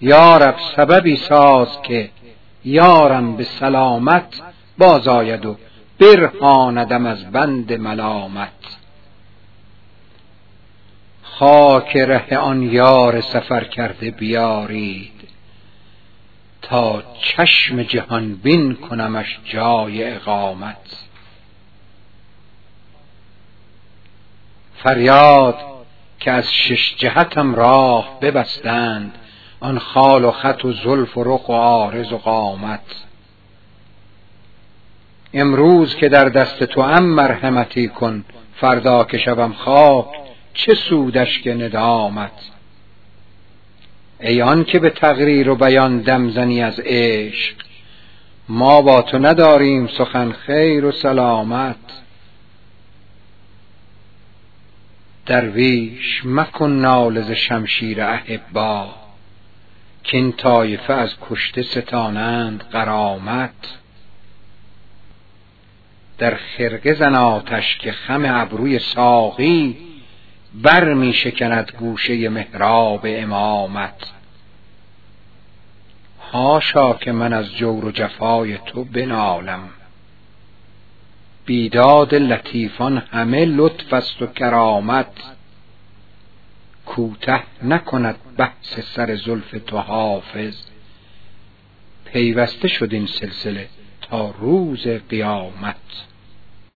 یارب سببی ساز که یارم به سلامت باز آید و برهاندم از بند ملامت. خاک ره آن یار سفر کرده بیارید تا چشم جهان بین کنمش جای اقامت. فریاد که از شش جهتم راه ببستند آن خال و خط و زلف و رخ و عارض و قامت. امروز که در دست تو ام مرحمتی کن فردا که شوم خاک چه سودش که ندامت. ای آن که به تقریر و بیان دمزنی از عشق ما با تو نداریم سخن خیر و سلامت. درویش مکن نالز شمشیر احبا که این طایفه از کشته ستانند قرامت در خرقه زن آتش که خم ابروی ساقی بر می شکند گوشه محراب امامت. هاشا که من از جور و جفای تو بنالم. بیداد لطیفان همه لطف است و کرامت. کوته نکند بحث سر زلف تو حافظ. پیوسته شد این سلسله تا روز قیامت.